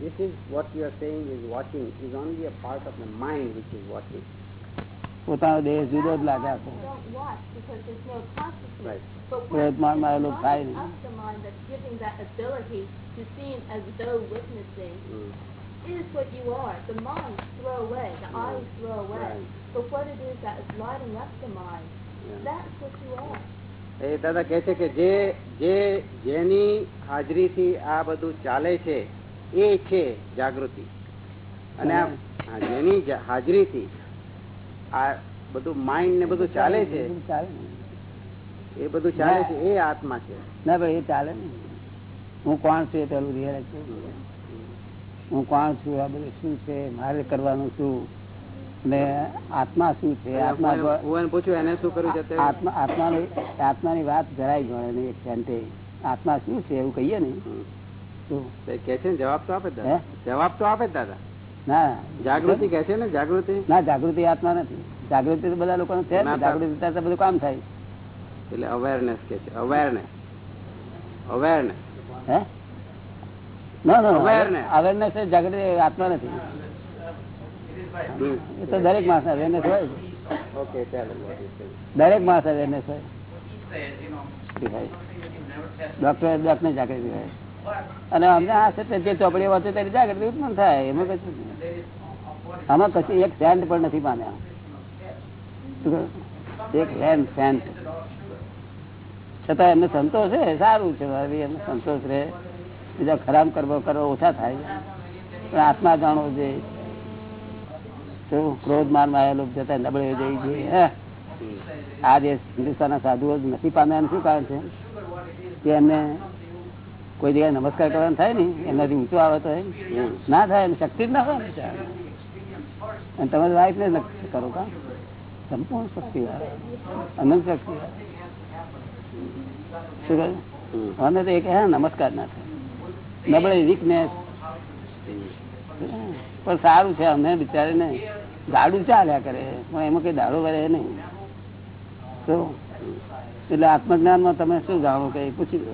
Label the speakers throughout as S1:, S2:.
S1: this is what you are saying is watching is only a part of the mind which is watching.
S2: પોતાનો દેહ જુદો જ લાગે આખો
S3: don't watch because there's no consciousness.
S1: Right.
S3: But when
S2: ક્રોધમાનમાં આવેલું
S3: it's
S2: થાય
S3: lighting
S2: નહીં.
S3: up the mind that's giving that ability to seem as though witnessing
S1: Mm.
S3: is what you are. The mind throw away, the eyes throw away.
S1: Right.
S3: But what it is that is lighting up the mind,
S1: Yeah.
S3: that's what you are.
S1: એ દાદા કે છે કે જે જે જેની હાજરીથી આ બધું ચાલે છે એ છે જાગૃતિ. અને જેની હાજરીથી આ બધું માઇન્ડ ને બધું ચાલે છે. એ બધું ચાલે છે એ આત્મા છે.
S2: ના ભાઈ એ ચાલે ને. હું કોણ છું એ પેલું રિયલ હું કોણ છું આ બધું શું છે મારે કરવાનું શું? ને આત્મા શું છે? આત્મા
S1: પૂછ્યું એને શું કર્યું છે
S2: આત્મા આત્માની આત્માની વાત જરાય ગણે નહીં એક આત્મા શું છે એવું કહીએ ને.
S1: કે છે જવાબ તો આપે? દાદા. જવાબ તો આપે દાદા.
S2: ના.
S1: જાગૃતિ કે છે ને જાગૃતિ?
S2: ના જાગૃતિ આત્મા નથી. જાગૃતિ તો બધા લોકો છે. જાગૃતિ બધું કામ થાય.
S1: એટલે અવેરનેસ કે છે. અવેરનેસ અવેરનેસ
S2: હે? ના ના
S1: Awareness.
S2: અવેરનેસ જાગૃતિ આત્મા નથી. એ તો દરેક માણસ અવેરનેસ હોય
S1: ઓકે ચાલો
S2: દરેક માણસ અવેરનેસ હોય. ડોક્ટર ડોક્ટર જાગૃતિ હોય. અને અમને આ જે ચોપડીઓ વાંચે ત્યારે જાગૃતિ ઉત્પન્ન થાય. એમાં કશું આમાં કશું એક સેન્ટ પણ નથી માન્યા. એક લેન્ડ સેન્ટ છતાં એમને સંતોષ રહે સારું છે એમને સંતોષ રહે. બીજા ખરાબ કરવો કરવો ઓછા થાય. પણ આત્મા જાણવો જોઈએ. તો ક્રોધ મારમાં આવેલો જતા નબળે જઈ હે? આ જે હિન્દુસ્તાનના સાધુઓ નથી પામ્યા શું કારણ છે? કે એમને કોઈ જગ્યાએ નમસ્કાર કરવાનું થાય ને એનાથી ઊંચું આવે તો ના થાય શક્તિ જ ના હોય ને અને તમારી વાઈફ ને કરો કા? સંપૂર્ણ શક્તિ અનંત શક્તિ શું કહ્યું તો એક હે નમસ્કાર ના થાય. નબળે વીકનેસ પણ સારું છે અમને બિચારીને ગાડું ચાલ્યા કરે પણ એમાં કઈ દાડો કરે નહીં. તો? એટલે આત્મજ્ઞાનમાં તમે શું જાણો કઈ પૂછી દો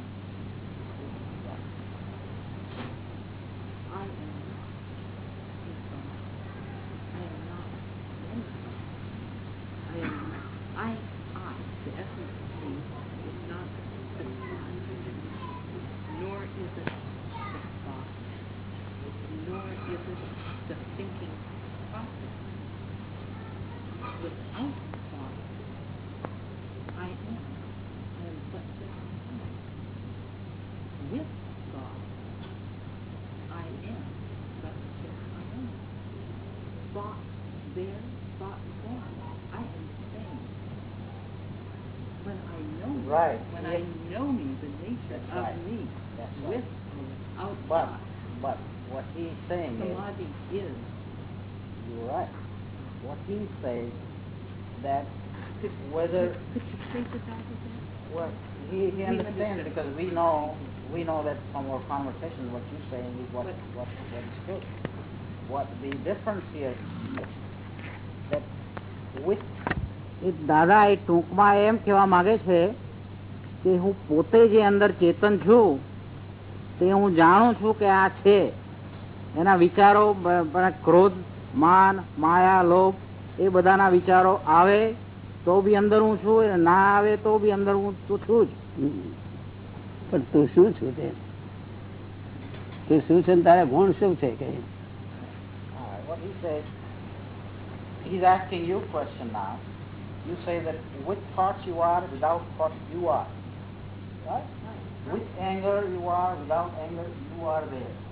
S4: the thinking process. Without thought, I am. I am but just I. With thought, I am but just I am. Thought there, thought gone. I am sane. When I know me,
S5: Right.
S4: when
S5: Yes.
S4: I know me, the nature
S5: That's
S4: of
S5: right.
S4: me,
S5: That's right.
S4: with or without
S5: But,
S4: thought,
S5: but what he's saying is,
S4: samadhi is.
S5: Right. What he says that whether, well, he, he understands because we know, we know that from our conversation, what you're saying is what, what, what is true. What the difference here, is that with દાદા એ ટૂંકમાં એમ કહેવા માંગે છે કે હું પોતે જે અંદર ચેતન છું તે હું જાણું છું કે આ છે એના વિચારો ક્રોધ માન માયા લોભ એ બધાના વિચારો આવે તો બી અંદર હું છું ના આવે તો બી અંદર હું તું છું જ
S2: પણ તું શું છું તે તું શું છે તારે ગુણ શું છે કે
S5: he's asking you a question now. You say that with thoughts you are, without thoughts you are. Right? With anger you are, without anger you are there.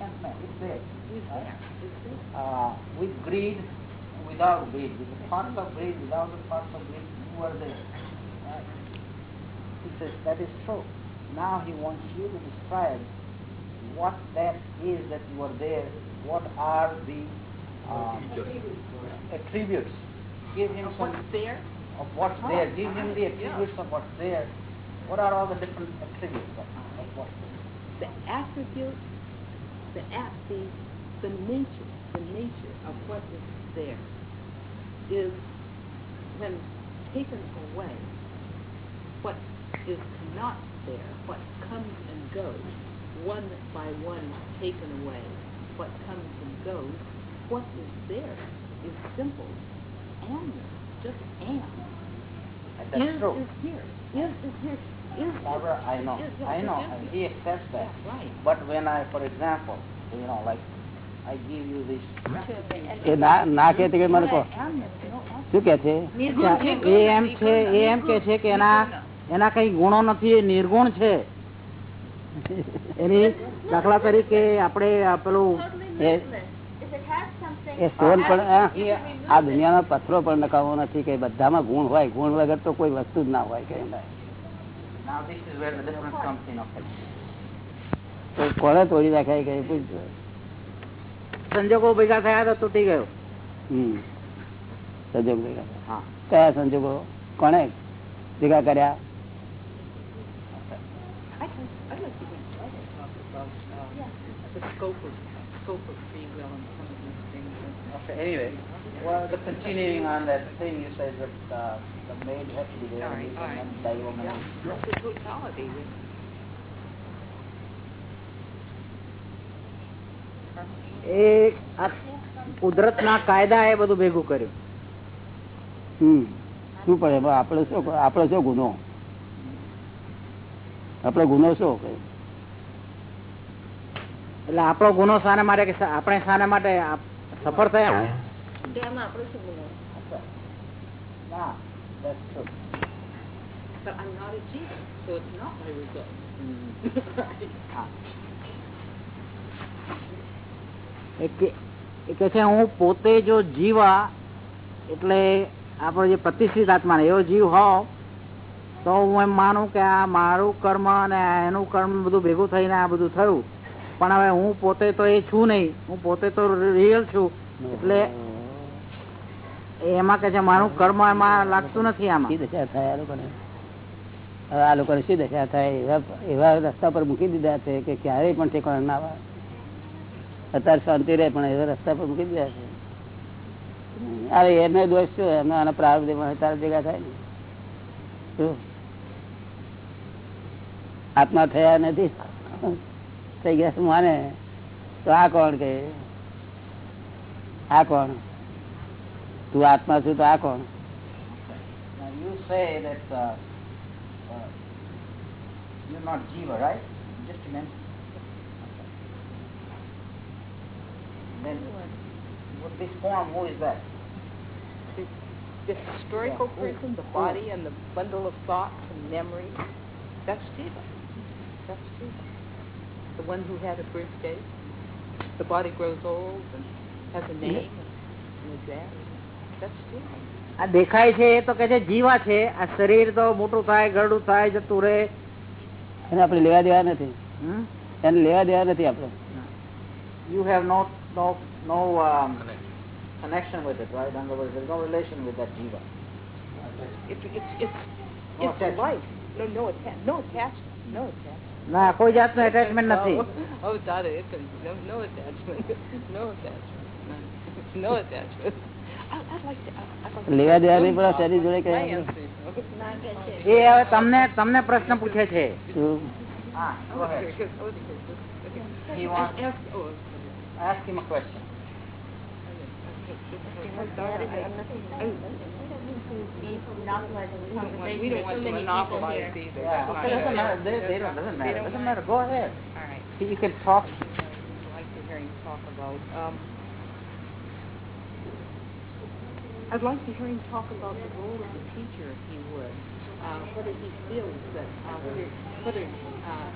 S5: You can't make it's there. Right? Uh, with greed, without greed, with the thoughts of greed, without the thoughts of greed, you are there. Right? He says that is true. Now he wants you to describe what that is that you are there, what are the um, attributes. Give him some
S4: What's there?
S5: of what's there. Give him the attributes of what's there. What are all the different attributes of, of what's there?
S4: The attributes the act, the, the nature, the nature of what is there is when taken away, what is not there, what comes and goes, one by one taken away, what comes and goes, what is there is simple amness, just am.
S5: And that's
S4: is
S5: true.
S4: is here. Is is here.
S5: Barbara, I know,
S4: is-
S5: I know, and he accepts that.
S4: Right.
S5: But when I, for example, you know, like, I give you this,
S2: એ ના કે તે મને કહો શું કે છે
S6: એ એમ છે એ એમ કે છે કે એના એના કઈ ગુણો નથી એ નિર્ગુણ છે એની દાખલા તરીકે આપણે પેલું
S2: Yes. એ પણ આ-. દુનિયાનો પથરો પણ નકામો નથી કે બધામાં ગુણ હોય ગુણ વગર તો કોઈ વસ્તુ જ ના હોય કે
S5: now
S2: કોને તોડી નાખાય કે પૂછજો
S6: સંજોગો ભેગા થયા તો તૂટી ગયો
S2: હમ સંજોગ ભેગા
S6: હા
S2: કયા સંજોગો કોણે ભેગા કર્યા
S4: uh,
S5: anyway, well, the continuing on that thing, you said that, uh, the maid had to be there,
S4: Sorry,
S5: and
S4: sorry.
S5: And die woman.
S4: Yeah, the totality.
S6: એ કુદરત ના કાયદા એ બધું ભેગું કર્યું
S2: હમ શું પડે આપડે શું આપડે શું ગુનો આપડે ગુનો શું
S6: એટલે આપણો ગુનો શાના માટે આપણે શાના માટે સફળ થયા
S3: તેમાં આપણું શું ગુનો?
S5: Now, that's true.
S4: But I'm not a Jesus, so it's not my result.
S6: કે- છે હું પોતે જો જીવા એટલે આપણો જે પ્રતિષ્ઠિત આત્મા ને એવો જીવ હોવ તો હું એમ માનું કે આ મારું કર્મ અને એનું કર્મ બધું ભેગું થઈને આ બધું થયું પણ હવે હું પોતે તો એ છું નહીં હું પોતે તો રિયલ છું એટલે એમાં કે છે, મારું કર્મ એમાં લાગતું નથી
S2: હવે આ લોકો શી દશા થાય? એવા એવા રસ્તા પર મૂકી દીધા છે કે ક્યારેય પણ ઠેકાણ ના આવે અત્યારે શાંતિ રહે, પણ એવા રસ્તા પર મૂકી દીધા છે. અરે, એને દોષ શું? એમને આના પ્રારબ્ધ તારે ભેગા થાય ને. આત્મા થયા નથી? થઈ ગયા માને. તો આ કોણ કે? આ કોણ? તું આત્મા છું તો આ કોણ
S5: Now, you say that, uh, uh, you're not Jiva, right? Just a minute. Then, with this form, who is that?
S4: The, the historical
S5: Yeah.
S4: person, the body and the bundle of thoughts and memories, that's Jiva. That's Jiva. The one who had a birthday. The body grows old and has a name and is that.
S6: આ દેખાય છે એ તો કે છે જીવા છે આ શરીર તો મોટું થાય ગરડું થાય જતું રહે
S2: એને આપણે લેવા દેવા નથી
S6: હમ?
S2: એને લેવા દેવા નથી આપણે
S5: You have no, no, no, um, connection with it, right? In other words, there's no relation with that Jiva.
S4: It's, it's, it's,
S5: No
S4: it's
S5: attachment.
S4: life. No, no, atta- no attachment. No attachment.
S6: ના કોઈ જાતનું attachment નથી
S4: Oh, oh Dada, it can, no, no attachment.
S2: લેવા દેવા નહીં પડે શરીર જોડે કઈ.
S6: એ હવે તમને તમને પ્રશ્ન પૂછે છે?
S5: Ah,
S4: oh.
S5: You can talk.
S4: Like to hear talk about, um, I'd like to hear him talk about the role of the teacher, if he would. Uh, whether he feels that, uh, whether, whether, uh, uh.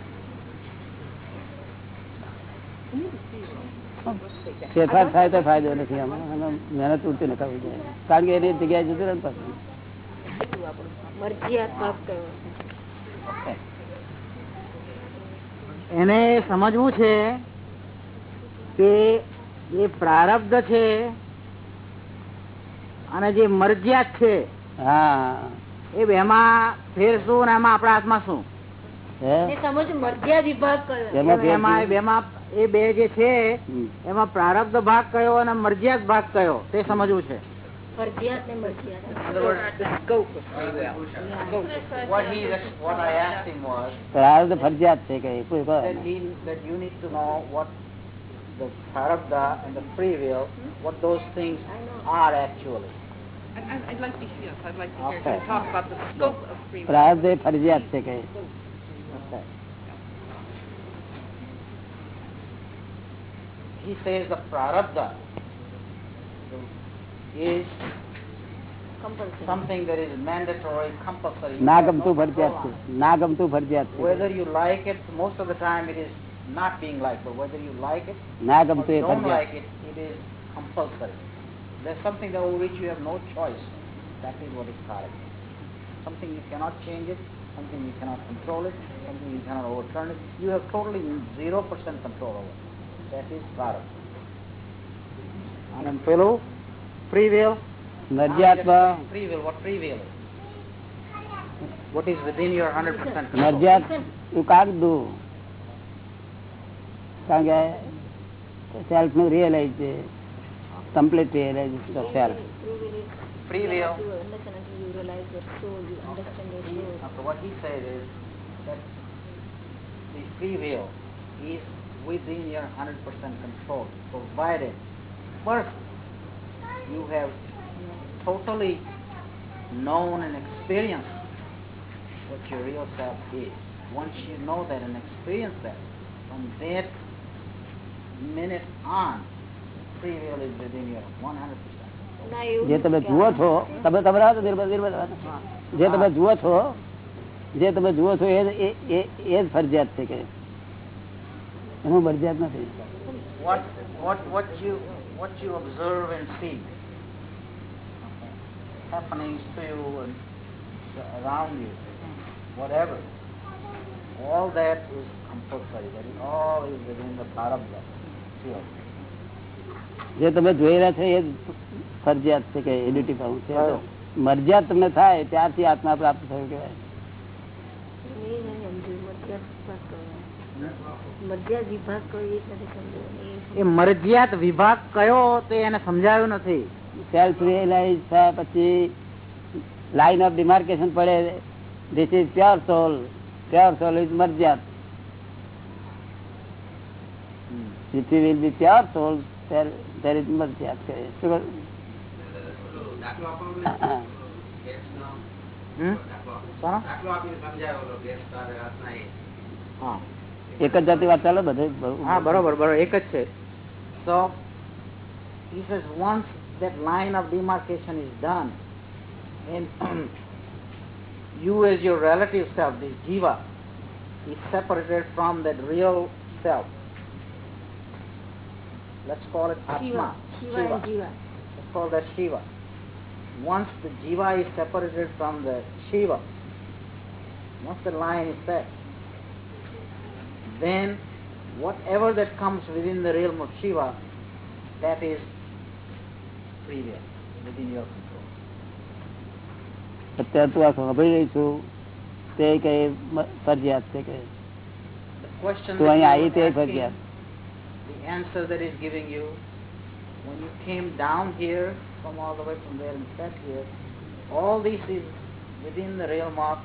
S2: ફેરફાર થાય તો ફાયદો નથી આમાં મહેનત ઉડતી નખાવી જાય કારણ કે એની જગ્યાએ જતું રહે પાછું
S3: કરવો.
S6: એને સમજવું છે કે જે પ્રારબ્ધ છે અને જે મરજિયાત છે
S2: હા
S6: એ બેમાં ફેર શું એમાં આપણા હાથમાં શું
S3: એ સમજ મરજિયાત વિભાગ કર્યો
S2: એમાં ફેર
S6: એમાં એ
S2: શું?
S6: બેમાં એ બે જે છે. એમાં પ્રારબ્ધ ભાગ કયો અને મરજિયાત ભાગ કયો તે સમજવું છે
S2: પ્રારબ્ધ ફરજિયાત છે કે
S5: the prarabdha and the free will, what those things are actually.
S4: I'd, I'd- I'd like to, yes, I'd like to hear
S5: Okay.
S4: him talk about the scope of free will.
S2: પ્રારબ્ધ એ ફરજિયાત છે કે
S5: Okay. He says the prarabdha is
S3: compulsory.
S5: something that is mandatory, compulsory.
S2: ના
S5: You have
S2: ગમતું
S5: no
S2: ફરજિયાત
S5: control
S2: છે
S5: on
S2: ના ગમતું ફરજિયાત
S5: it.
S2: છે
S5: Whether you like it, most of the time it is not being liked, but whether you like it
S2: ના
S5: or
S2: ગમતું એ
S5: don't
S2: ફરજિયાત
S5: like it, it is compulsory. There's something that over which you have no choice. That is what is prarabdha. Something you cannot change it, something you cannot control it, something you cannot overturn it. You have totally zero percent control over it. That is prarabdha.
S6: અને પેલું free will
S2: મરજિયાતમાં
S5: Free will, what free will is? What is within your 100% control?
S2: મરજિયાત you can't do કારણ કે self નું realise છે
S5: completely what he said is that the free will is within your 100% control, provided first you have totally known and experienced what your real self is. Once you know that and experience that, from that minute on,
S2: જે તમે જુઓ છો તમે તમે રહો. જે તમે જુઓ છો જે તમે જુઓ છો એ એ- એ- એ જ ફરજિયાત છે કે એનું ફરજિયાત નથી
S5: happenings to you and around you, whatever, all that is compulsory. That is all is within the prarabdha field.
S2: જે તમે જોઈ રહ્યા છો એ ફરજિયાત છે કે એડિટી પાઉં છે. મરજિયાત તમને થાય ત્યારથી આત્મા પ્રાપ્ત થયું કહેવાય.
S6: મરજિયાત વિભાગ કયો? તે એને સમજાયું નથી.
S2: સેલ્ફ રિયલાઇઝ થયા પછી લાઈન ઓફ ડિમાર્કેશન પડે. This is pure soul pure soul is મરજિયાત. be pure soul, there, there is મરજિયાત કહે શું કહ્યું?
S1: દાખલો આપો ને. ગેસનો
S6: હમ?
S1: દાખલો. દાખલો આપીને સમજાયો ઓલો ગેસ તારે હાથના એ.
S6: હા
S2: એક જ જાતિ વાત ચાલે બધે
S6: હા બરોબર બરોબર એક જ છે
S5: So he says once that line of demarcation is done, and you as your relative self, this jiva, is separated from that real self. Let's call it
S3: Shiva
S5: Atma.
S3: Shiva and Jiva
S5: Let's call that Shiva. Once the Jiva is separated from the Shiva, once the line is set, then whatever that comes within the realm of Shiva, that is free will, within your control.
S2: અત્યારે તું આ સાંભળી રહી છું તે કઈ મ- ફરજિયાત છે કે
S5: The question
S2: તું
S5: that
S2: અહીં
S5: you
S2: આવી
S5: were
S2: તે
S5: asking,
S2: ફરજિયાત
S5: the answer that is giving you, when you came down here, from all the way from there and sat here, all this is within the realm of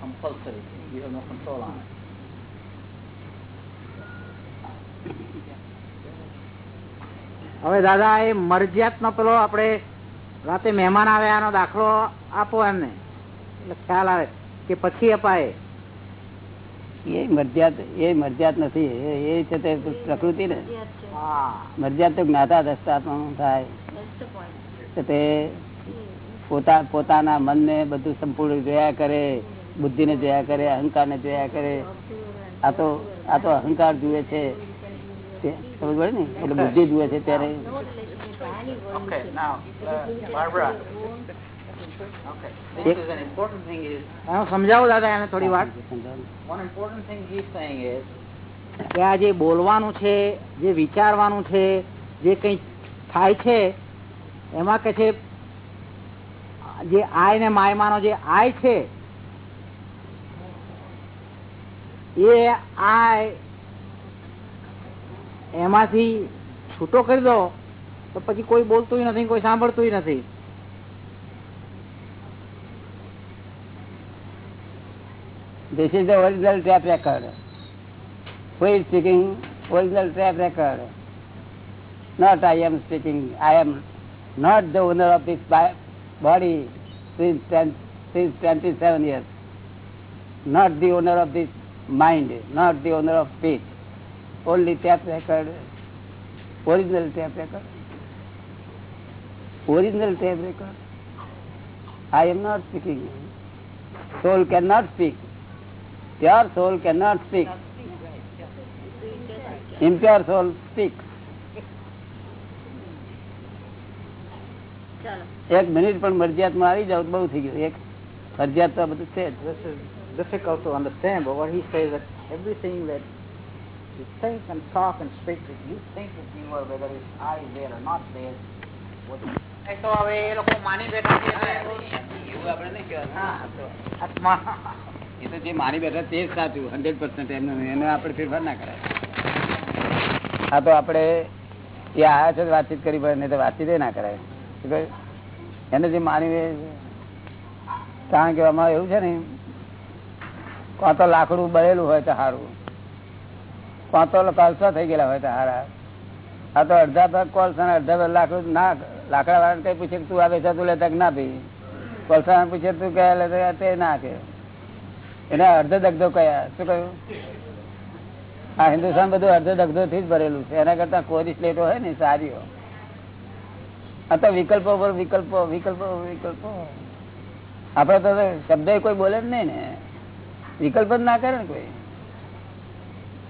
S5: compulsory. You have no control on it.
S6: હવે દાદા એ મરજિયાત નો પેલો આપણે રાતે મહેમાન આવ્યા એનો દાખલો આપો એમને એટલે ખ્યાલ આવે કે પછી અપાય
S2: એ મરજિયાત એ મરજિયાત નથી. એ છે તે પ્રકૃતિ ને. મરજિયાત તો જ્ઞાતા દસ્તાત્મા થાય. તે પોતા, પોતાના મનને બધું સંપૂર્ણ જોયા કરે, બુદ્ધિને જોયા કરે, અહંકારને જોયા કરે. આ તો આ તો અહંકાર જુએ છે. ખબર પડે ને? એટલે બુદ્ધિ જુએ છે ત્યારે.
S6: સમજાવું દાદા એને થોડી વાત. કે આ જે બોલવાનું છે જે વિચારવાનું છે જે કઈ થાય છે એમાં કે છે જે આય ને માયમાનો જે આય છે એ આય એમાંથી છૂટો કરી દો તો પછી કોઈ બોલતું નથી કોઈ સાંભળતું નથી.
S2: This is the original tape record. Who is speaking? Original tape record. Not I am speaking. I am not the owner of this body since, 10, since 27 years. Not the owner of this mind. Not the owner of speech. Only tape record. Original tape record. Original tape record. I am not speaking. Soul cannot speak Pure soul cannot speak. Impure soul speaks.
S3: ચાલો
S2: એક minute પણ મરજિયાતમાં આવી જાવ તો બહુ થઈ ગયું એક ફરજિયાત તો આ બધું છે જ.
S6: This is difficult to understand, but what he says that everything that you think and talk and speak that you think that you are, whether it's I there or not there, what એ તો હવે એ લોકો માની બેઠા છે
S2: એવું આપણે નહીં કહેવાનું.
S6: હા, તો આત્મા
S2: એ તો જે માની બેઠા તે સાચું હંડ્રેડ પર્સન્ટ એમનું. આપણે ફેરફાર ના કરાય. હા, તો આપણે એ આયા છે વાતચીત કરી પડે તો વાતચીત ના કરાય. એને જે માની કારણ કે અમારે એવું છે ને, કાં તો લાકડું બળેલું હોય તો સારું. કાં તો કલસા થઈ ગયેલા હોય તો સારા. આ તો અડધા ભાગ કોલસા ને અડધા ભાગ લાકડું ના લાકડા વાળા કઈ પૂછે તું આ બેસા તું લેતા ના ભાઈ. કોલસા પૂછે તું કયા લેતા તે ના કે. એને અર્ધ દગધો કયા? શું કહ્યું? આ હિન્દુસ્તાન બધું અર્ધ દગધો થી જ ભરેલું છે. એના કરતા કોરી સ્લેટો હોય ને સારીઓ. આ તો વિકલ્પો પર વિકલ્પો વિકલ્પો વિકલ્પો. આપડે તો શબ્દ કોઈ બોલે જ નહીં ને. વિકલ્પ જ ના કરે ને કોઈ.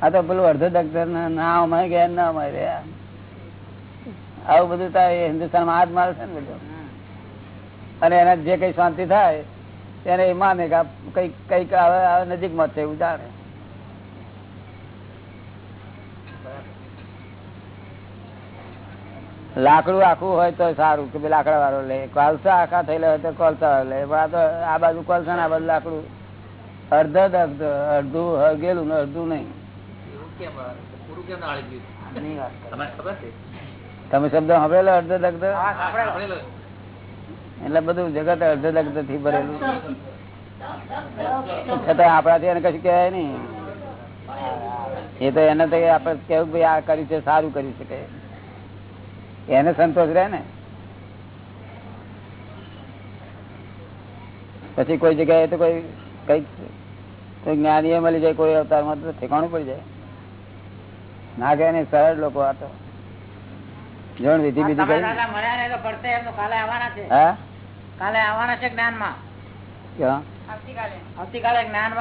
S2: આ તો પેલું અર્ધ દગધર ના અમારે ગયા ના અમારે આવું બધું હિન્દુસ્તાનમાં હાથ મારે છે ને બધું. અને એના જે કઈ શાંતિ થાય તેને એ માને કે કંઈક કંઈક આવે નજીકમાં છે એવું જાણે. લાકડું આખું હોય તો સારું કે લાકડા વાળો લે. કોલસા આખા થયેલા હોય તો કોલસા વાળો લે. પણ આ તો આ બાજુ કોલસા ને આ બાજુ લાકડું. અડધ અર્ધ અડધું હગેલું ને અડધું નહીં. તમે શબ્દ સાંભળેલો અડધો દગ્ધ એટલે બધું જગતથી ભરેલું. છતાં આપણાથી એને કશું કહેવાય નહીં. એ તો એને તો આપણે કેવું ભાઈ આ કર્યું છે સારું કરી શકે. એને સંતોષ રહે ને. પછી કોઈ જગ્યાએ તો કોઈ કંઈક કોઈ જ્ઞાની એ મળી જાય કોઈ અવતારમાં તો ઠેકાણું પડી જાય. ના કે ને સરળ લોકો આ તો. જોણ વિધિ બીધી
S6: કાલે આવવાના છે જ્ઞાનમાં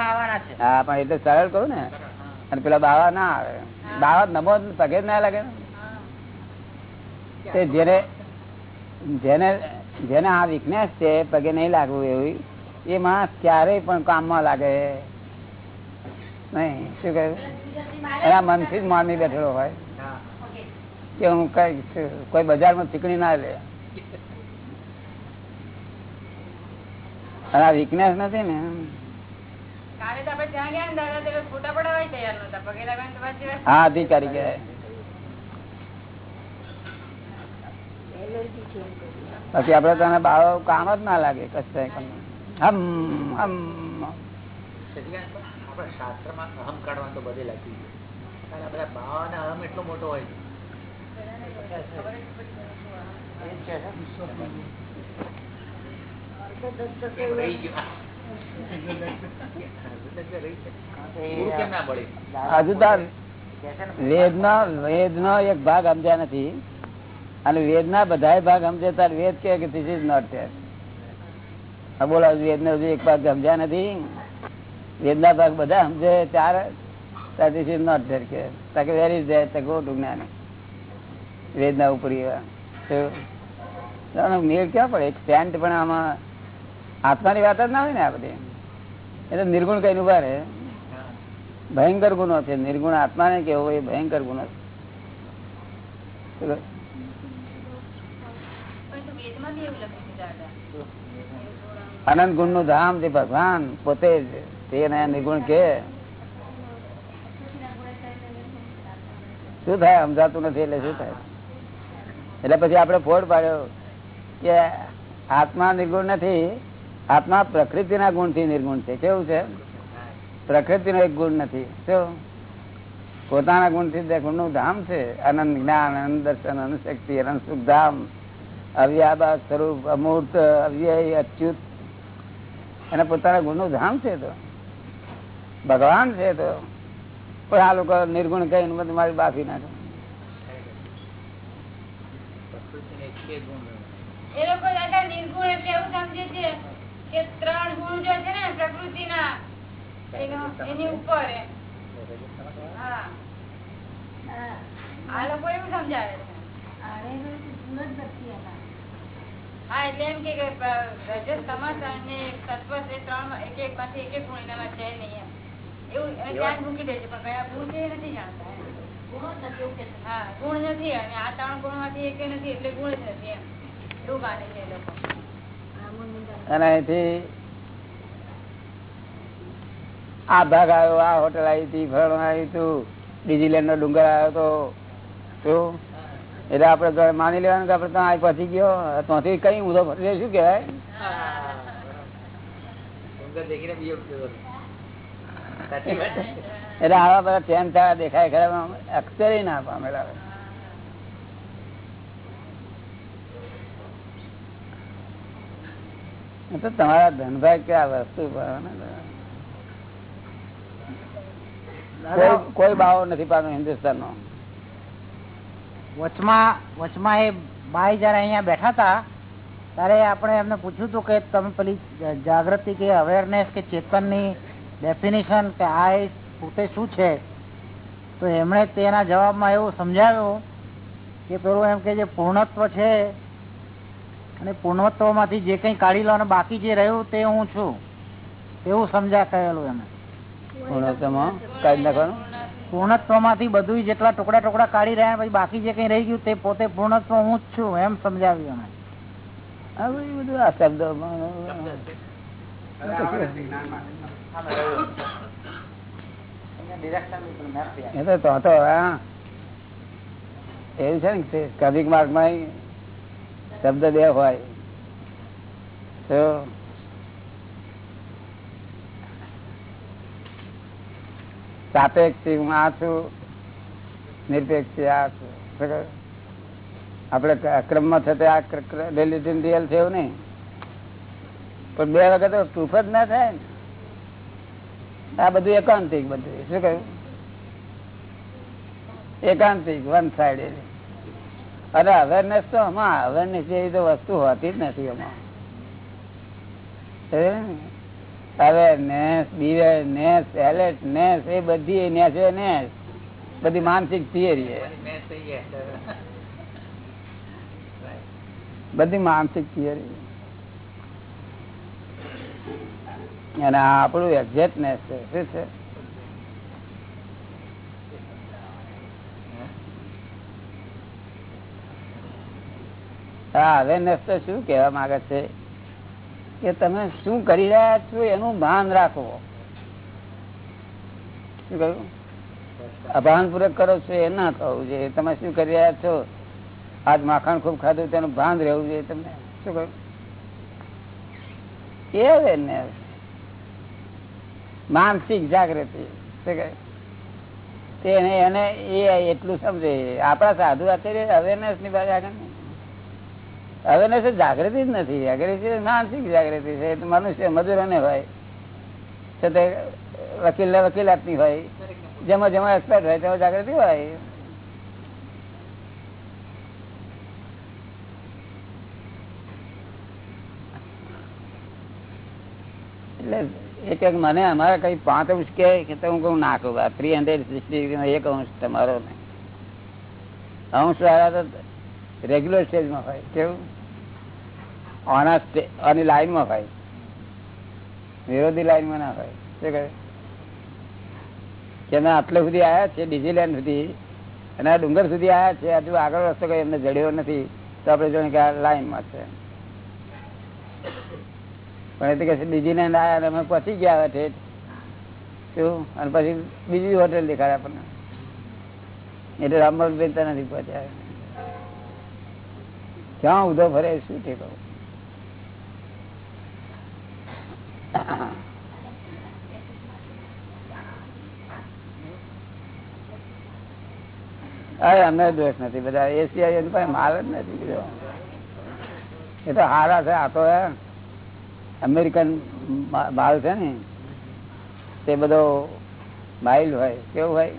S6: આવવાના છે.
S2: હા પણ એટલે સરળ કહું ને. અને પેલા બાવા ના આવે. બાવા નમો પગે ના લાગે ને. જેને જેને જેને આ વીકનેસ છે પગે નહીં લાગવું એવી એ માણસ ક્યારેય પણ કામમાં લાગે. નહીં શું કહ્યું એના મનથી જ માનવી બેઠેલો હોય. કે હું કઈ કોઈ બજારમાં ચીકણી ના લે અને આ વીકનેસ નથી ને
S7: કાલે તો આપણે ત્યાં ગયા ને દાદા તે ફોટા પડાવવા તૈયાર નતા પગે આ વીકનેસ નથી ને.
S2: હા અધિકારી કહેવાય. પછી આપડે તને બાળો કામ જ ના લાગે કશે હમ હમ.
S5: આપણે શાસ્ત્રમાં અહમ કાઢવાનું તો બધે લખી આ બધા ભાવ અહમ એટલો મોટો હોય છે. રહી ગયું રહી છે પૂરું કેમ ના પડે
S2: હજુ તો વેદ નો વેદ નો એક ભાગ બધા સમજે ચાર ધીસ કે વેર ઇઝ ધેર જ્ઞાન. વેદના ઉપરી મેળ ક્યાં પડે? એક પણ આમાં આત્માની વાત જ ના હોય ને આ બધી. એટલે નિર્ગુણ કઈ ઊભા રહે. ભયંકર ગુનો છે. નિર્ગુણ આત્માને કેવો એ ભયંકર ગુનો અનંત ગુણનું ધામ તે ભગવાન. પોતે જ તેને નિર્ગુણ કે. શું થાય? સમજાતું નથી એટલે શું થાય? એટલે પછી આપણે ફોડ પાડ્યો કે આત્મા નિર્ગુણ નથી. આત્મા પ્રકૃતિના ગુણથી નિર્ગુણ છે. કેવું છે? પ્રકૃતિનો એક ગુણ નથી. શું? પોતાના ગુણથી ગુણનું ધામ છે. અનંત જ્ઞાન, અનંત દર્શન, અનંત શક્તિ, અનંત સુખ ધામ અવ્યાબા સ્વરૂપ, અમૂર્ત, અવ્યય, અચ્યુત. એના પોતાના ગુણનું ધામ છે તો. ભગવાન છે તો. પણ આ લોકો નિર્ગુણ કહીને બધું મારી બાફી નાખે.
S7: એ લોકો નિર્ગુણ એટલે એવું સમજે છે કે ત્રણ ગુણ જે છે ને પ્રકૃતિના એનો- એની ઉપર એમ. હા. આ લોકો એવું સમજાવે છે. હા એટલે એમ કે કે પ- રજત તમસ અને સત્વ છે ત્રણ એક એક માંથી એક એક ગુણ એનામાં છે નહીં એમ. એવું એને ધ્યાન મૂકી દે છે પણ કયા ગુણ છે એ નથી જાણતા એમ. હા ગુણ નથી અને આ ત્રણ ગુણમાંથી એક નથી એટલે ગુણ જ નથી એમ. એવું માને છે એ લોકો.
S2: અને અહીંથી આ ભાગ આવ્યો આ હોટલ આવી હતી ફરણ આવી હતું ડીઝીલેન્ડ નો ડુંગર આવ્યો હતો શું? એટલે આપડે માની લેવાનું કે આપડે ત્યાં પહોંચી ગયો. ત્યાંથી કઈ ઉધો ફરી શું કેવાય એટલે આવા બધા ચેન થયા દેખાય ખરા અક્ષરે ના પામેલા હોય. એ તો તમારા ધનભાઈ કે આ વસ્તુ કોઈ બાવો નથી પાડો હિન્દુસ્તાન નો
S6: વચમાં વચમાં એ ભાઈ જયારે અહીંયા બેઠા હતા ત્યારે આપણે એમને પૂછ્યું હતું કે તમે પેલી જાગૃતિ કે અવેરનેસ કે ચેતનની ડેફિનેશન કે આ એ પોતે શું છે? તો એમણે તેના જવાબમાં એવું સમજાવ્યું કે પેલું એમ કે જે પૂર્ણત્વ છે અને પૂર્ણત્વમાંથી જે કઈ કાઢી લો અને બાકી જે રહ્યું તે હું છું. એવું સમજા કહેલું એમને.
S2: પૂર્ણત્વમાં કાઢી નાખવાનું?
S6: બધું જેટલા ટુકડા ટુકડા કાઢી રહ્યા પછી બાકી જે કઈ રહી ગયું તે પોતે પૂર્ણત્વ હું જ છું એમ સમજાવ્યું અમે
S2: આ બધું બધું આ શબ્દ એ તો એવું છે ને કવિક માર્ગમાં શબ્દ બે હોય તો સાપેક્ષ હું આ છું નિરપેક્ષ આ છું? આપડે ક્રમમાં થતે આ રિલેટિવ છે એવું નહીં. પણ બે વખત પ્રૂફ જ ના થાય ને. આ બધું એકાંતિક બધું. શું કહ્યું? એકાંતિક વન સાઈડ અને અવેરનેસ તો આમાં અવેરનેસ જેવી તો વસ્તુ હોતી જ નથી એમાં અવેરનેસ બિવેરનેસ એલર્ટનેસ એ બધી નેસ બધી માનસિક થિયરી બધી માનસિક થિયરી અને આપણું એક્ઝેક્ટનેસ છે. શું છે? હા અવેરનેસ તો શું કહેવા માંગે છે? કે તમે શું કરી રહ્યા છો એનું ભાન રાખો. શું કહ્યું? અભાન પૂર્વક કરો છો એ ના થવું જોઈએ. તમે શું કરી રહ્યા છો? આજ માખણ ખૂબ ખાધું તેનું ભાન રહેવું જોઈએ તમને. શું કહ્યું? એ અવેરનેસ માનસિક જાગૃતિ. શું કહે તેને એને એ એટલું સમજે. આપણા સાધુ અત્યારે અવેરનેસની બાજુ આગળ. અવેરનેસ જાગૃતિ જ નથી. જાગૃતિ માનસિક જાગૃતિ છે. મનુષ્ય મજૂરો ને હોય છતાં વકીલ ને વકીલાતની હોય. જેમાં જેમાં એક્સપર્ટ હોય, તેમાં જાગૃતિ હોય. એટલે એક મને અમારે કઈ પાંચ અંશ કે તો હું કહું નાખું થ્રી હંડ્રેડ સિક્સટી એક અંશ તમારો અંશ વાળા તો રેગ્યુલર સ્ટેજમાં હોય, કેવું? આના આની લાઈનમાં હોય. વિરોધી લાઈનમાં ના હોય. શું કહે? કે આટલે સુધી આવ્યા છે ડિઝીલેન્ડ સુધી, અને ડુંગર સુધી આવ્યા છે, હજુ આગળ રસ્તો કઈ એમને જડ્યો નથી, તો આપણે જોઈએ કે લાઈનમાં છે. પણ એ તો કે છે ડિઝીલેન્ડ આવ્યા અમે પહોંચી ગયા ઠેઠ. શું? અને પછી બીજી હોટેલ દેખાડે આપણને. એટલે રામભાઈ નથી પહોંચ્યા. ક્યાં ઉધો ફરે શું છે અરે અમે દોષ નથી. બધા એ પાસે માલ જ નથી બીજો એ તો હારા છે આ તો હે. અમેરિકન માલ છે ને. તે બધો માઇલ હોય કેવું હોય?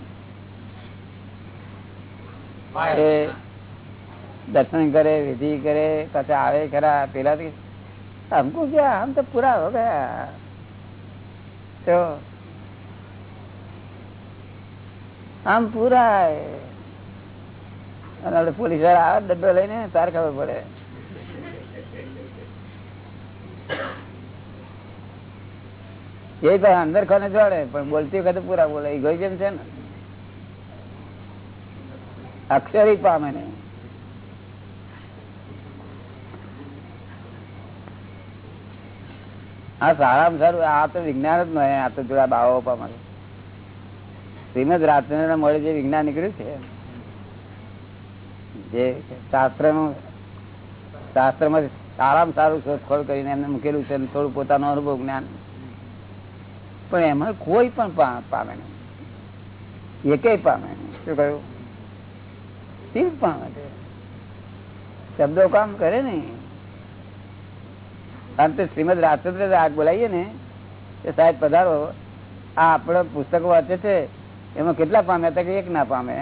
S2: દર્શન કરે, વિધિ કરે, પછી આવે ખરા પેલા હમકો ગયા હમ તો પૂરા હો ગયા. તો આમ પૂરા પોલીસવાળા આવે ડબ્બો લઈને, તાર ખબર પડે. એ ભાઈ અંદર કોને જોડે? પણ બોલતી વખતે પૂરા બોલે. એ ગઈ જેમ છે ને. અક્ષરી પામે નહીં હા સારામાં સારું, આ તો વિજ્ઞાન જ નહીં, આ તો જોડા બાવા બાપા મળે. શ્રીમદ રાજચંદ્ર મળે જે વિજ્ઞાન નીકળ્યું છે. જે શાસ્ત્રનું શાસ્ત્રમાં સારામાં સારું શોધખોળ કરીને એમને મૂકેલું છે થોડું પોતાનું અનુભવ જ્ઞાન. પણ એમાં કોઈ પણ પામે નહીં. એકેય પામે નહીં. શું કહ્યું? શિવ પામે શબ્દો કામ કરે ને શ્રીમદ રાજચંદ્ર આગ બોલાવીએ ને એ સાહેબ પધારો. આ આપણે પુસ્તકો વાંચે છે, એમાં કેટલા પામ્યા હતા કે એક ના પામે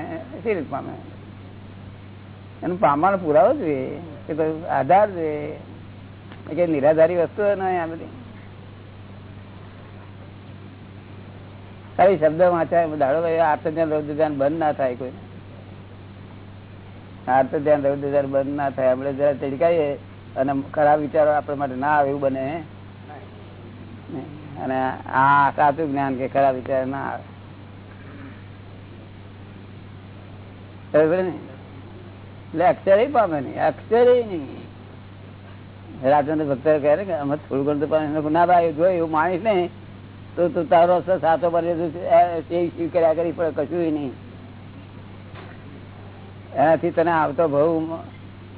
S2: સી પામે? એનું પામવાનો પુરાવો જોઈએ, કે આધાર જોઈએ કે નિરાધારી વસ્તુ નહીં આ બધી. ખાલી શબ્દ વાંચાય દાડો ભાઈ આર્ત ધ્યાન રૌદ્ર ધ્યાન બંધ ના થાય કોઈ. આર્થ ધ્યાન રૌદ્ર ધ્યાન બંધ ના થાય, આપણે જરા ચડકાઈએ અને ખરાબ વિચારો આપણા માટે ના આવે એવું બને અને આ સાચું જ્ઞાન કે ખરાબ વિચાર ના આવે. ભક્ત કહે ને કે અમે થોડું ઘણું એવું માણીશ નહીં, તો તું તારો સાચો કર્યા કરી, પણ કશું નહીં. એનાથી તને આવતો બહુ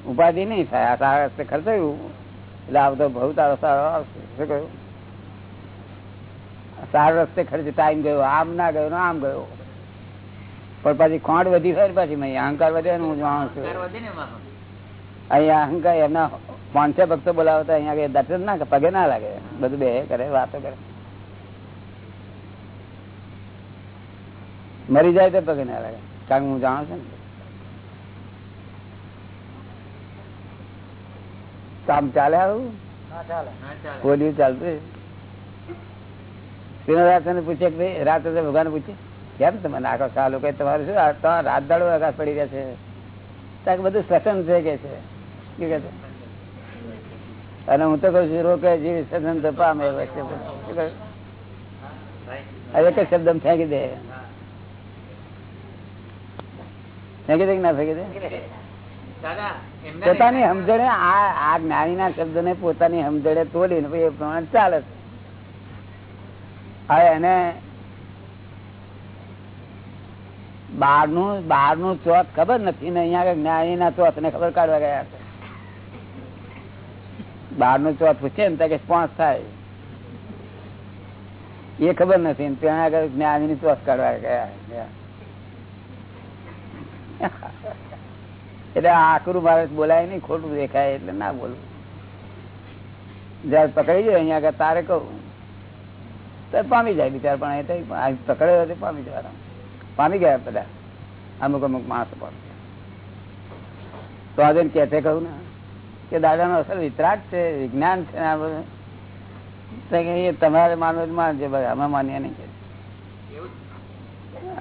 S2: ઉપાધિ નહીં થાય. આ સારા રસ્તે ખર્ચાયું. એટલે આવતો બહુ તારો સારો આવશે શું કહ્યું? સારા રસ્તે ખર્ચે ટાઈમ ગયો. આમ ના ગયો ને આમ ગયો. પણ પાછી ખોંડ વધી થાય પાછી મેં અહંકાર વધે ને હું જાણું છું. અહીંયા અહંકાર એમના પાંચસો ભક્તો બોલાવતા અહીંયા દર્શન ના પગે ના લાગે. બધું બે કરે વાતો કરે. મરી જાય તો પગે ના લાગે. કારણ હું જાણું છું ને. કામ ચાલે આવું? બોલ્યું ચાલતું શ્રીનિવાસને પૂછે કે ભાઈ રાત ભગવાન પૂછે? કેમ તમે નાખો ચાલુ કઈ તમારું શું? આ રાત દાડો આકાશ પડી રહ્યા છે ત્યાં બધું સસન છે કે છે? શું કે છે? અને હું તો કઉ છું રોકે જેવી સસન તો પામે આ એક જ શબ્દ ફેંકી દે. ફેંકી દે કે ના ફેંકી દે. પોતાની સમજણે આ જ્ઞાની ના શબ્દ ને પોતાની સમજણે તોડીને ને એ પ્રમાણે ચાલે હવે એને બારનું બારનું ચોથ ખબર નથી ને અહીંયા જ્ઞાની ના ચોથ ને ખબર કાઢવા ગયા છે. બારનું ચોથ પૂછે ને ત્યાં કે પાંચ થાય. એ ખબર નથી ત્યાં આગળ જ્ઞાની ની ચોથ કાઢવા ગયા. એટલે આકરું ભારત બોલાય નહીં ખોટું દેખાય એટલે ના બોલવું. જયારે પકડી જાય અહીંયા આગળ તારે કહું. તો પામી જાય બિચાર પણ પકડ્યો પામી જવાના. પામી ગયા બધા. અમુક અમુક માણસો પણ તો આજે કે છે કહું ને કે દાદાનો અસર વિતરાગ છે વિજ્ઞાન છે ને આ બધું. એ તમારે માનવ માનજે અમે માનીએ નહીં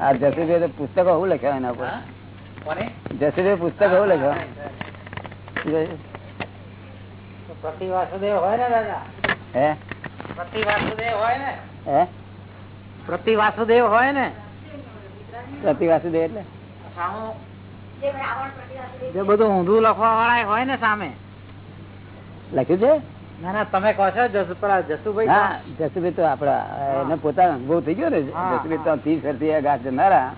S2: આ જસુભાઈ પુસ્તકો શું લખ્યા એના પર પુસ્તક એવું લખ્યા
S6: પ્રતિ વાસુદેવ હોય ને દાદા?
S2: હે?
S6: પ્રતિ વાસુદેવ હોય ને?
S2: હે?
S6: પ્રતિ વાસુદેવ હોય ને?
S2: પ્રતિવાસુદેવ એટલે?
S6: જે બધું ઊંધું લખવા વાળા હોય ને સામે.
S2: લખ્યું છે?
S6: ના ના તમે કહો છો જસુભાઈ
S2: હા જસુભાઈ તો આપડા એને પોતાનો અનુભવ થઈ ગયો ને જસુભાઈ તો તીસ વર્ષથી ઘાસ જનારા.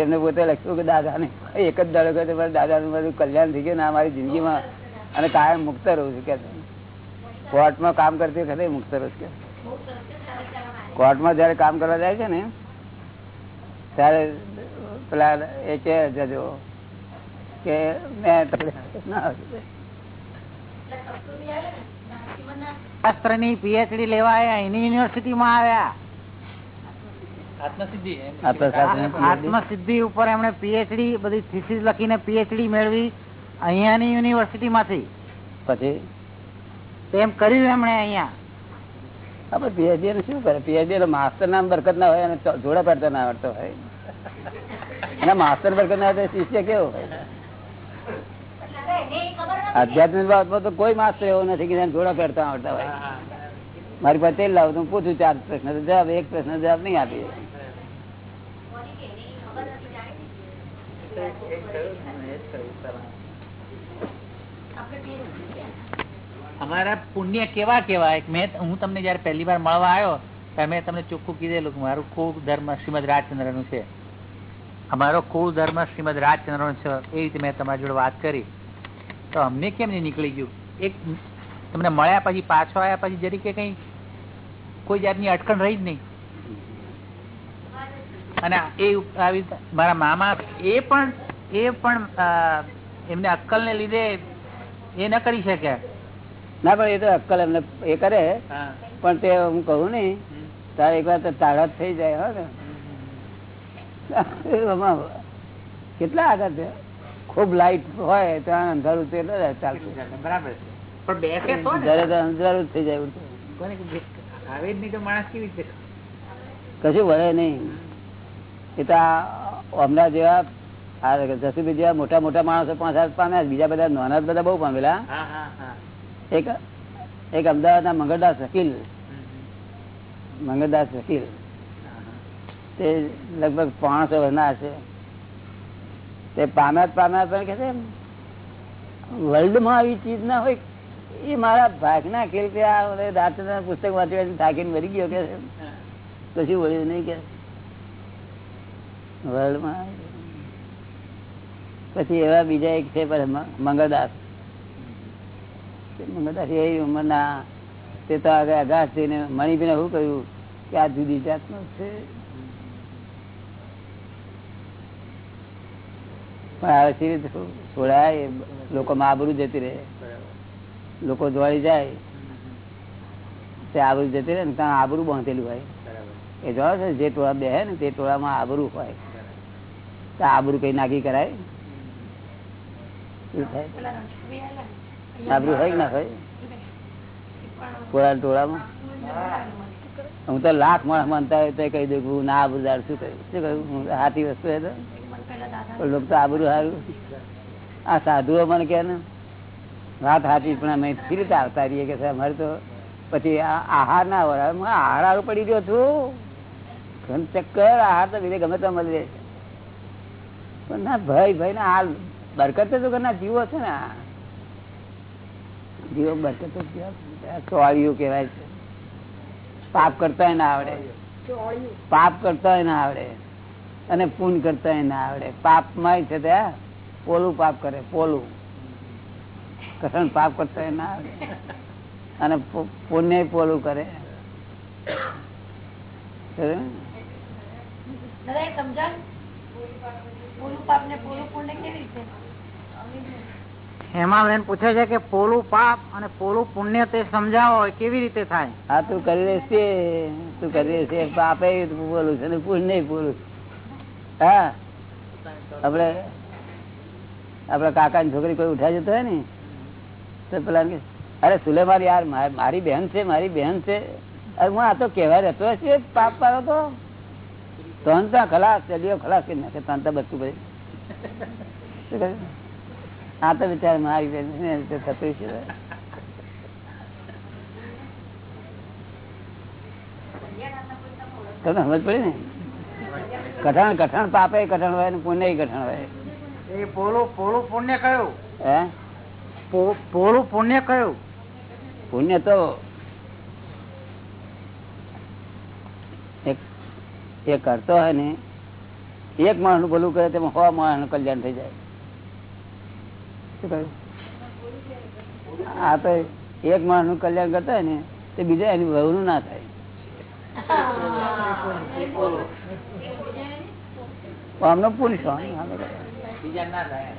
S2: એમને પોતે લખ્યું કે દાદા ને એક જ દાડો કહે મારા દાદા નું બધું કલ્યાણ થઈ ગયું ને મારી જિંદગીમાં. અને કાયમ મુક્ત રહું છું કે કોર્ટમાં કામ કરતી વખતે મુક્ત રહું કે કોર્ટમાં જયારે કામ કરવા જાય છે ને, ત્યારે પેલા એ કે જજો કે મેં
S6: શાસ્ત્રની પીએચડી લેવા આવ્યા એની યુનિવર્સિટી માં આવ્યા. આત્મસિદ્ધિ. ઉપર એમણે પીએચડી બધી થીસીસ લખીને પીએચડી મેળવી અહીંયાની યુનિવર્સિટી માંથી
S2: પછી
S6: એમ કર્યું એમણે અહિયાં.
S2: આપડે પીએચડી ને શું કરે? પીએચડી માસ્ટર નામ બરકત ના હોય અને જોડા પડતા ના આવડતો હોય અને માસ્ટર બરકત ના હોય તો શિષ્ય કેવો હોય? આધ્યાત્મિક બાબતમાં તો કોઈ માસ્ટર એવો નથી કે જોડા કરતા આવડતા હોય. મારી પાસે તેલ લાવું પૂછું ચાર પ્રશ્ન જવાબ, એક પ્રશ્ન જવાબ નહીં આપી
S8: અમારા પુણ્ય કેવા કેવા મેં, હું તમને જયારે પહેલી વાર મળવા આવ્યો, ત્યારે મેં તમને ચોખ્ખું કીધેલું મારું કુળ ધર્મ શ્રીમદ રાજચંદ્રનું છે. અમારો કુળ ધર્મ શ્રીમદ રાજચંદ્ર નો છે, એ રીતે મેં તમારી જોડે વાત કરી. તો અમને કેમ નહીં નીકળી ગયું? એક તમને મળ્યા પછી, પાછો આવ્યા પછી જરી કે કઈ કોઈ જાતની અટકણ રહી જ નહીં. અને એ આવી મારા મામા એ પણ એ પણ એમને અક્કલ ને લીધે એ ન કરી શક્યા.
S2: ના પણ એ તો અક્કલ એમને એ કરે. પણ તે હું કહું ને તારે એક વાર તો તાળા થઈ જાય હો ને. કેટલા આગળ છે? ખૂબ લાઈટ હોય ત્યાં અંધારું તો ચાલતું.
S8: બરાબર પણ બેસે તો
S2: તો અંધારું થઈ જાય
S8: આવે જ નહીં તો માણસ કેવી રીતે
S2: કશું વળે નહીં. એ તો હમણાં જેવા આ જસુભાઈ જેવા મોટા મોટા માણસો પાંચ હાથ પામ્યા બીજા બધા નાના બધા બહુ પામેલા. એક એક અમદાવાદના મંગળદાસ વકીલ. મંગળદાસ વકીલ. તે લગભગ પાંચસો વર્ષના હશે. તે પામ્યા પામ્યા પણ કે વર્લ્ડમાં આવી ચીજ ના હોય. એ મારા ભાગના ખેલ કે આ દાંતના પુસ્તક વાંચી થાકીને મરી ગયો કે પછી વળ્યું નહીં કે. વર્લ્ડમાં પછી એવા બીજા એક છે મંગળદાસ. મંગળદાસ એ ઉંમરના, તે તો આગળ અગાસ થઈને મણિભાઈને શું કહ્યું કે આ જુદી જાતનું છે. પણ સી રીતે છોડાય લોકો લોકોમાં આબરું જતી રહે. લોકો દોડી જાય તે આબરૂ જતી રહે ને ત્યાં આબરૂ બાંધેલું હોય. એ જોવા છે જે ટોળા બે ને તે ટોળામાં આબરૂ હોય. તો આબરૂ કઈ નાખી કરાય? આબરૂ હોય ના હોય? ટોળા ટોળામાં? હું તો લાખ માણસ માનતા હોય તો કહી દઉં હું ના આબરૂદાર શું કહ્યું? શું કહ્યું? હું હાથી વસ્તુ તો. લોકો તો આબરૂ સારું આ સાધુઓ મને કે ને વાત સાચી, પણ અમે સી રીતે આવતા રહીએ કે અમારે તો પછી આહાર ના હોય. હું આહાર હારું પડી ગયો છું. ચક્કર આહાર તો બીજે ગમે તો મળી જાય. પણ ના ભાઈ ભાઈ ના, હાલ બરકત તો ઘરના જીવો છે ને. જીવો બરકત ચોળિયું કહેવાય છે. પાપ કરતા ના આવડે. પાપ કરતા ના આવડે. અને પૂન કરતા ના આવડે. પાપમાં છે ત્યાં પોલું પાપ કરે, પોલું. કસણ પાપ કરતો ના અને પુણ્ય પોલું કરે.
S6: હેમાબેન પૂછે છે કે પોલું પાપ અને પોલું પુણ્ય તે સમજાવો કેવી રીતે થાય?
S2: હા તું કરી રહી છે તું કરી રહી છે પાપે બોલું છે ને પુણ્ય બોલું હા? આપડે આપડા કાકા ની છોકરી કોઈ ઉઠાઈ જતો હોય ને? તો પેલા અરે સુલેમાન યાર મારી બહેન છે મારી બહેન છે. હું આ તો કહેવાય રહેતો હશે પાપ પાડો તો. તન તો ખલાસ ચલીઓ ખલાસ કરી નાખે તન તો બચતું ભાઈ આ તો વિચાર મારી બહેન છે થતું છે. તને સમજ પડી ને? કઠણ કઠણ પાપે કઠણ હોય ને પુણ્ય કઠણ હોય.
S6: એ પોલું પોલું પુણ્ય કયું?
S2: હે?
S6: પો- પોલું પુણ્ય કયું?
S2: પુણ્ય તો એ કરતો હોય ને એક માણસનું ભલું કરે તેમાં સો માણસનું કલ્યાણ થઈ જાય. શું કહ્યું? આ તો એક માણસનું કલ્યાણ કરતા હોય ને તે બીજા એની વહુ નું ના થાય આમનો પુરુષ
S8: બીજા ના થાય.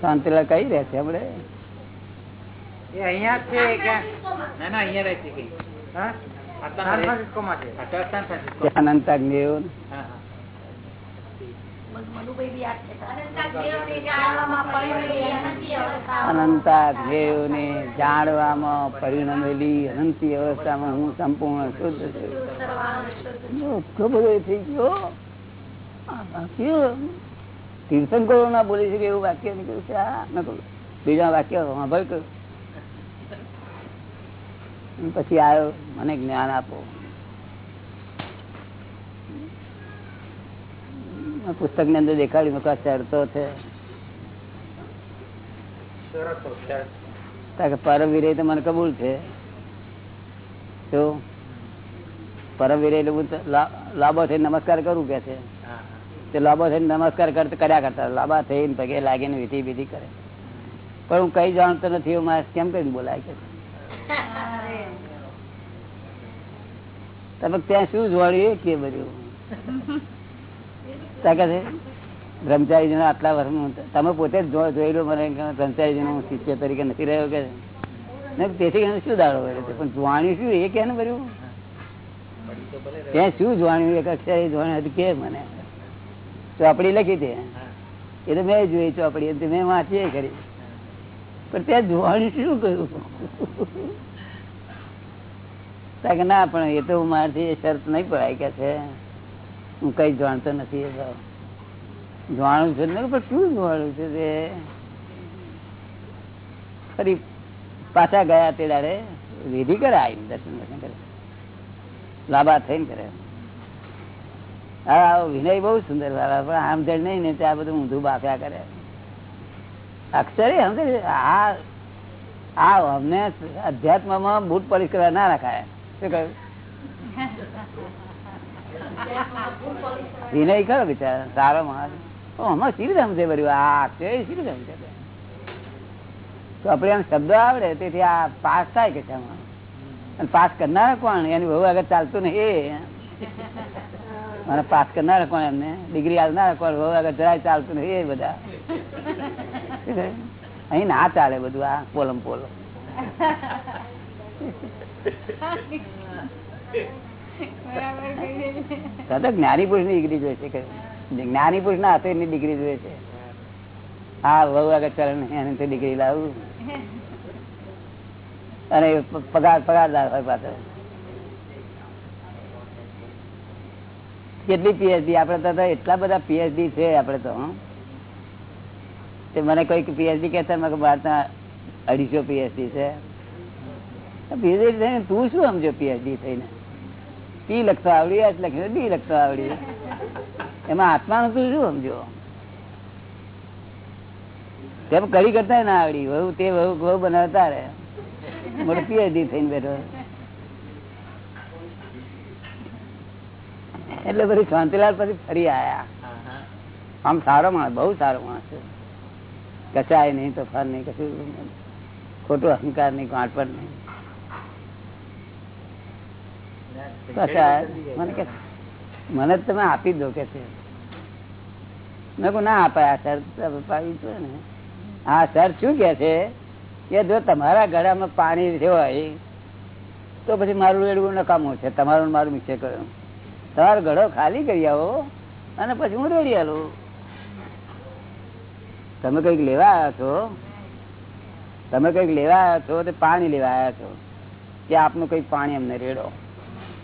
S2: શાંતિલાલ કઈ રહે છે આપડે
S6: એ અહીંયા છે
S8: ના ના અહીંયા રહે છે કઈ.
S6: હા?
S2: અનંત જાણવામાં પરિણમેલી અવસ્થામાં. હું સંપૂર્ણ શુદ્ધ છું. એટલો બધો થઈ ગયો તીર્થંકરો ના બોલી શકે એવું વાક્ય નીકળ્યું છે. આ મેં બીજા વાક્ય સાંભળ પછી આવ્યો મને જ્ઞાન આપો. પુસ્તકની અંદર દેખાડ્યું મેં ચડતો છે. પરમ વિરય તો મને કબૂલ છે. તો પરમ વિરય લાભો છે નમસ્કાર કરું કે છે. લાંબો થઈને નમસ્કાર કર્યા કરતા, લાંબા થઈને પગે લાગીને વિધિ વિધિ કરે. પણ હું કઈ જાણતો નથી હું મારે કેમ કરીને બોલાય કે તમે ત્યાં શું જોડ્યું? કે બધું. ત્યાં કે બ્રહ્મચારી આટલા વર્ષનું તમે પોતે જ જો- જોઈ લો મને બ્રહ્મચારી બ્રહ્મચારી હું શિષ્ય તરીકે નથી રહ્યો કે? તેથી શું દાડો કર્યો પણ જોવાનું શું? એ કે ને બધું?
S8: પડી તો ભલે રહે.
S2: ત્યાં શું જોવાનું? એક અક્ષર જોવાનું હતું કે મને. ચોપડી લખી હતી. એ તો મેં જોઈ ચોપડી તો મેં વાંચી કરી. પણ ત્યાં જોવાનું શું કહ્યું ના, પણ એ તો મારાથી શરત નહીં પડાય કે છે. હું કઈ જાણતો નથી એ તો. જાણું છે ને પણ શું જોવાનું છે તે? ફરી પાછા ગયા તે દાડે વિધિ કરે આવી દર્શન દર્શન કરે. લાભા થઈને કરે. વિનય બહુ સુંદર વાળા, પણ આમ જડ નહીં ને ત્યાં બધું ઊંધું બાફ્યા કરે. અક્ષરે સમજે આ આ અમને અધ્યાત્મમાં બૂટ પોલિશ કરવા ના રખાય. શું કહ્યું? વિનય ખરો બિચારા, સારો માણસ. પણ આમાં સી રીતે સમજે બધું? આ અક્ષરે સી રીતે સમજે તો આપણે એમ શબ્દ આવડે, તેથી આ પાસ થાય કે પાસ કરનાર કોણ? એની બહુ આગળ ચાલતું નહીં. મને પાસ કરનાર કોણ એમને. ડિગ્રી આવનાર કોણ બહુ આગળ જરાય ચાલતું નહીં એ બધા. અહીં ના ચાલે બધું આ પોલમ પોલમ. જ્ઞાની પુરુષની ડિગ્રી જોઈએ છે જ્ઞાની પુરુષ ના હાથે એની ડિગ્રી જોઈએ છે. હા વહુ આગળ ચાલે નહીં એની ડિગ્રી લાવું. અને પગાર પગાર હોય પાછો. કેટલી પીએચડી આપડે તો એટલા બધા પીએચડી છે આપડે તો મને કોઈ પીએચડી કહેતા કહ્યું, અઢીસો પીએચડી છે. પીએચડી થઈને તું શું સમજો પીએચડી થઈને? પી લખતો આવડી એચ લખી ડી લખતો આવડી. એમાં આત્માનું તું શું સમજો તેમ કડી કરતા ના આવડી વહુ તે વહુ વહુ બનાવતા રે મોટો પીએચડી થઈને બેઠો. એટલે પછી શાંતિલાલ પછી ફરી આયા.
S8: હા, હા.
S2: આમ સારો માણસ બહુ સારો માણસ કચાય નહીં તોફાન નહીં કશું ખોટો અહંકાર નહીં ગાંઠપણ નહીં. કચાય. મને કે મને તમે આપી દો કે છે. મેં કહું ના આપાય આ શરત અપાવી છે ને. આ સર શું કે છે? કે જો તમારા ગળામાં પાણી હોય તો પછી મારું રેડવું નકામું છે. તમારું મારું મિક્સર કર્યું તમારો ઘડો ખાલી કરી આવો અને પછી હું રેડી આલું. તમે કંઈક લેવા આવ્યા છો? તમે કંઈક લેવા આવ્યા છો તે પાણી લેવા આવ્યા છો? કે આપનું કંઈક પાણી અમને રેડો?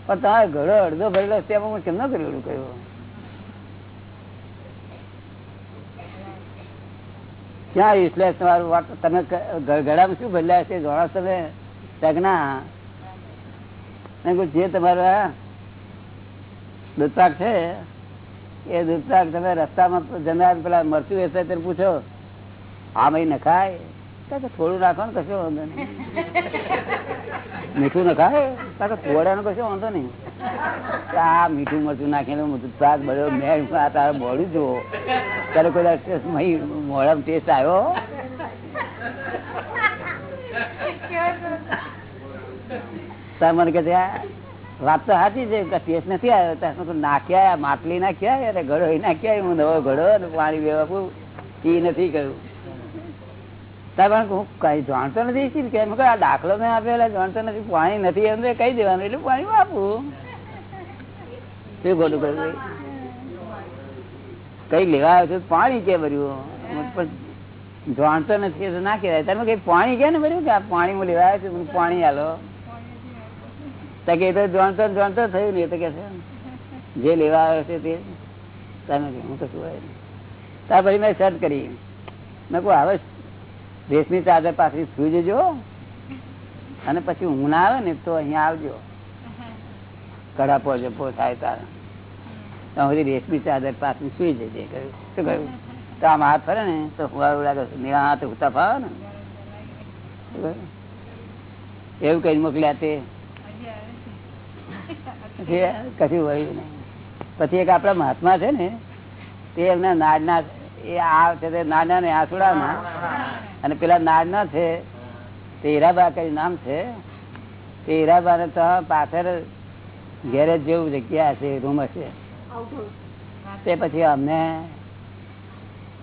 S2: પણ તમારો ઘડો અડધો ભરેલો છે હું કેમ ન કરેલું કહ્યું? ક્યાં યુઝલેસ તમારું વાત? તમે ગળામાં શું ભરેલા છે? જોણા તમે? તગના જે તમારા દૂધપાક છે? એ દૂધપાક તમે રસ્તામાં જનાર પેલા મરચું હશે ત્યારે પૂછો, આ ભાઈ નખાય? થોડું નાખો ને કશો વાંધો નહીં. મીઠું નખાય? તો કે થોડાનો કશો વાંધો નહીં? આ મીઠું મરચું નાખીને દૂધપાક શાક મેં આ તારે મોડું જુઓ ત્યારે કોઈ મોડામાં ટેસ્ટ આવ્યો? તાર મને કે આ વાત તો સાચી છે ટેસ્ટ નથી આવ્યો. ત્યાં નાખ્યા, માટલી નાખ્યા અરે ઘડો એ નાખ્યા હું નવો ઘડો પાણી બેવાપું એ નથી કહ્યું સાહેબ હું કઈ જાણતો નથી શી કે આ દાખલો મેં આપેલા, જાણતો નથી. પાણી નથી એમ કઈ દેવાનું? એટલે પાણી આપું શું ખોટું કર્યું કઈ લેવા આવ્યો છું? પાણી કે ભર્યું? પણ જાણતો નથી ના કહેવાય. તમે કઈ પાણી કે ને ભર્યું કે આ પાણી હું લેવા આવ્યો છું? પાણી આલો. કે તો જાણતો જાણતો થયું ને તો કે છે. જે લેવા આવે છે તે. તમે હું તો શું ત્યાર પછી મેં સર્ચ કરી. મેં કહું આવે રેશમી ચાદર પાછી સુઈ જજો અને પછી ઊંઘ ના આવે ને તો અહીંયા આવજો. કડાપો જપો થાય તાર. ત્યાં સુધી રેશમી ચાદર પાછી સુઈ જજે કહ્યું? શું કહ્યું? તો આમ હાથ ફરે ને, તો હુવારું લાગે નિરા હાથ ઉતા ફાવે ને. એવું કઈ મોકલ્યા તે. કશું વળ્યું નહીં. પછી એક આપણા મહાત્મા છે ને, તે એમના નાડના એ આ છે તે ને આસુડાના, અને પેલા નાડના છે તે હીરાબા કઈ નામ છે. તે હીરાબા ને તો પાછળ ગેરેજ જેવું જગ્યા હશે, રૂમ હશે. તે પછી અમને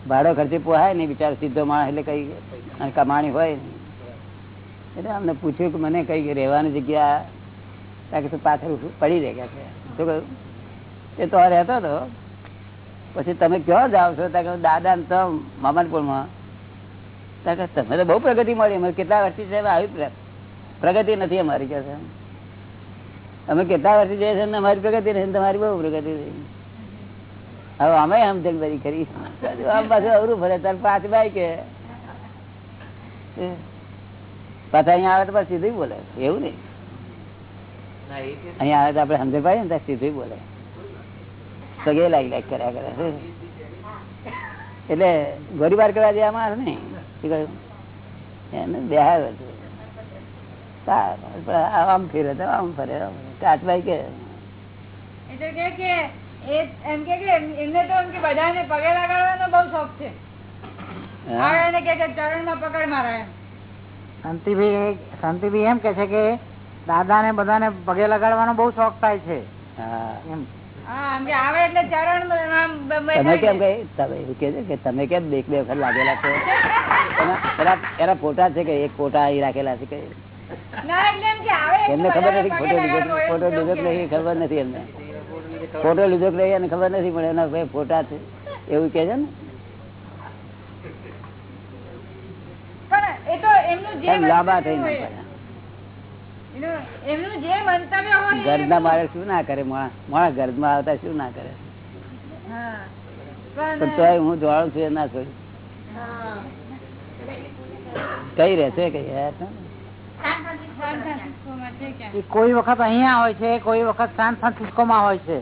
S2: ભાડો ખર્ચે પોહાય ને બિચારો સીધો માણસ એટલે કઈ કમાણી હોય એટલે અમને પૂછ્યું કે મને કઈ રહેવાની જગ્યા કે તું પાછળ પડી રહે છે? શું કહ્યું એ તો રહેતો હતો પછી તમે ક્યાં જાઓ છો? ત્યાં કે દાદા ને તો મામાનપુરમાં. ત્યાં તમે તો બહુ પ્રગતિ મળી. અમે કેટલા વર્ષથી છે? આવી પ્રગતિ નથી અમારી કે છે. અમે કેટલા વર્ષથી જઈએ છીએ અમારી પ્રગતિ નથી તમારી બહુ પ્રગતિ થઈ હવે અમે સમજણ બધી કરી આમ પાછું અવરું ભરે તાર પાંચ ભાઈ કે. પાછા અહીંયા આવે તો પાછું સીધું બોલે. એવું નહીં. અહીંયા આવે તો આપડે સમજે પાડીએ ને ત્યાં સીધું બોલે. સગે લાગી લાગ કર્યા કરે. એટલે ગોળીબાર કરવા જેવા માર નહીં. બેહાર હતું. આમ ફેરે તો આમ ફરે. આમ કે?
S7: કે કે એ એમ કે કે એમને તો એમ કે બધાને પગે લગાડવાનો બહુ શોખ છે. એને કે કે ચરણમાં પકડ મારા એમ.
S6: શાંતિભાઈ શાંતિભાઈ એમ કે છે કે દાદા ને બધાને પગે લગાડવાનો બહુ શોખ થાય છે.
S2: હા.
S6: એમ.
S7: હા એમ કે આવે એટલે ચરણ આમ બ- બ-
S2: તમે કેમ
S7: જાય.
S2: તમે કે તમે કેમ બે બે વખત લાગેલા છો? એના ફોટા છે કે એક ફોટા અહીં રાખેલા છે કે?
S7: ના એટલે એમ કે આવે એટલે
S2: એમને ખબર નથી ફોટો લીધો ફોટો લીધો નહીં ખબર નથી એમને. ફોટો લીધો નહીં એને ખબર નથી પણ એના ભાઈ ફોટા છે. એવું કે છે ને?
S7: પણ એ તો એમનું જે
S2: એમ લાંબા
S7: થઈ
S2: થઈને
S7: હોય. એનું- એમનું જે મંતવ્ય હોય એ
S2: ઘરના મારે શું ના કરે? માણસ ઘરમાં આવતા શું ના કરે?
S7: હા.
S2: પણ
S7: પણ
S2: હું જોડું છું એ ના છોડ્યું કઈ રહેશે કઈ?
S7: છે
S6: કોઈ વખત અહીંયા હોય છે કોઈ વખત સાન ફ્રાન્સિસ્કો માં હોય છે.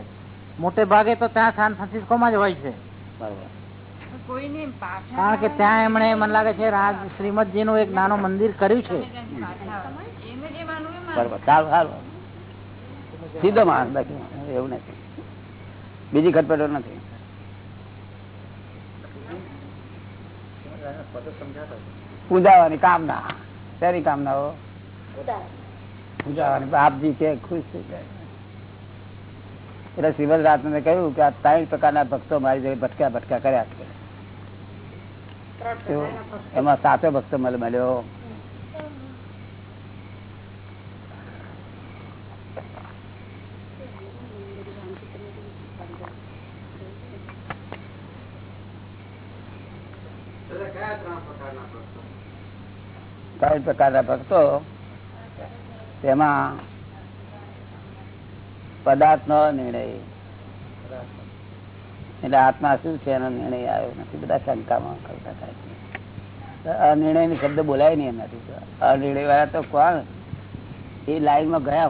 S6: મોટે ભાગે તો ત્યાં સાન ફ્રાન્સિસ્કો માં જ હોય છે.
S2: બરોબર.
S6: કારણ કે ત્યાં એમણે મને લાગે છે રાજ શ્રીમદજી નું એક નાનું મંદિર કર્યું છે.
S2: સીધો માણસ બાકી. એવું નથી. બીજી ખટપટો નથી. પૂજાવાની કામના. શેની કામનાઓ પૂજાવાની આપજી કે ખુશ થઈ જાય. એટલે શ્રીમદ રાતને કહ્યું કે આ ત્રણ પ્રકારના ભક્તો મારી જોડે ભટકા ભટકા કર્યા છે. એમાં સાચો ભક્તો મને મળ્યો. ત્રણ પ્રકારના ભક્તો તેમાં પદાર્થ નો નિર્ણય. એટલે આત્મા શું છે એનો નિર્ણય આવ્યો નથી. બધા શંકામાં કરતા થાય અનિર્ણય શબ્દ બોલાય નહીં એનાથી. અનિર્ણય વાળા તો કોણ? એ લાઈનમાં ગયા